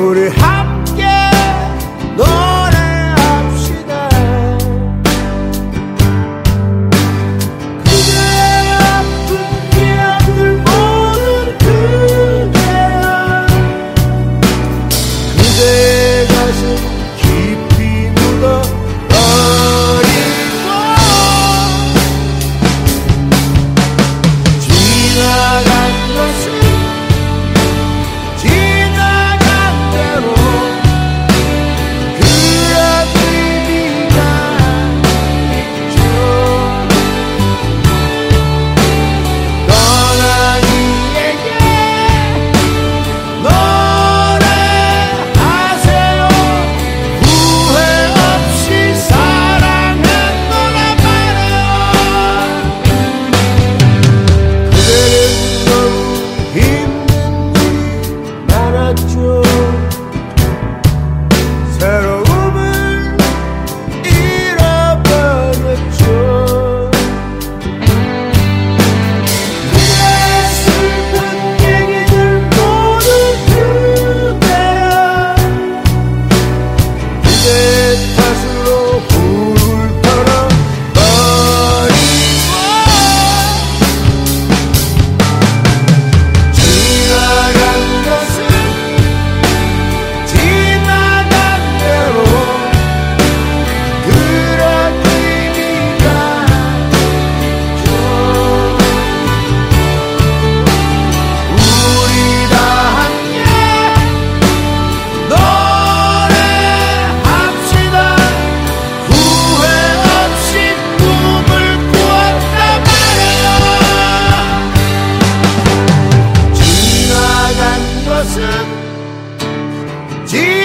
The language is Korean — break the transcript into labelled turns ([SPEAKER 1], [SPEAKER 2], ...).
[SPEAKER 1] 우리 함께 노래합시다. 그대의 아픈 기억들 모두 그대야 그대의 가슴 person. Jesus